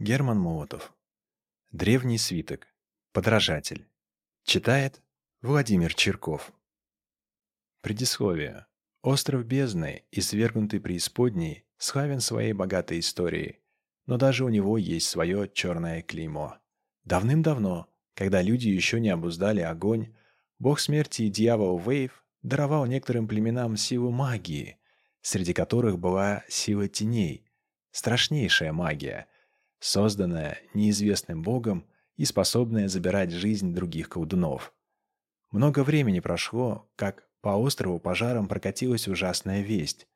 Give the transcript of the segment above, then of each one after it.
Герман Молотов. Древний свиток. Подражатель. Читает Владимир Черков. Предисловие. Остров бездны и свергнутый преисподней славен своей богатой историей, но даже у него есть свое черное клеймо. Давным-давно, когда люди еще не обуздали огонь, бог смерти и дьявол Вейв даровал некоторым племенам силу магии, среди которых была сила теней, страшнейшая магия, созданная неизвестным богом и способная забирать жизнь других колдунов. Много времени прошло, как по острову пожаром прокатилась ужасная весть.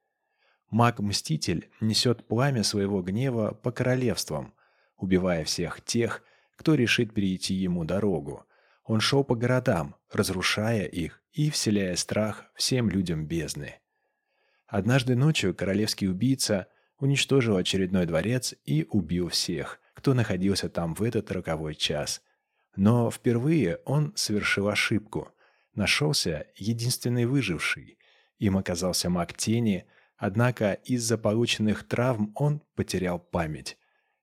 Маг-мститель несет пламя своего гнева по королевствам, убивая всех тех, кто решит перейти ему дорогу. Он шел по городам, разрушая их и вселяя страх всем людям бездны. Однажды ночью королевский убийца уничтожил очередной дворец и убил всех, кто находился там в этот роковой час. Но впервые он совершил ошибку. Нашелся единственный выживший. Им оказался маг тени, однако из-за полученных травм он потерял память.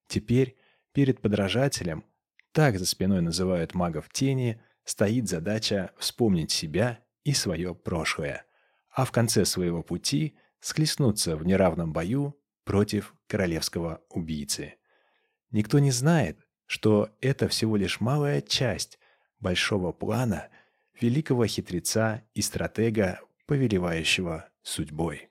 Теперь перед подражателем, так за спиной называют магов тени, стоит задача вспомнить себя и свое прошлое, а в конце своего пути схлестнуться в неравном бою против королевского убийцы. Никто не знает, что это всего лишь малая часть большого плана великого хитреца и стратега, повелевающего судьбой.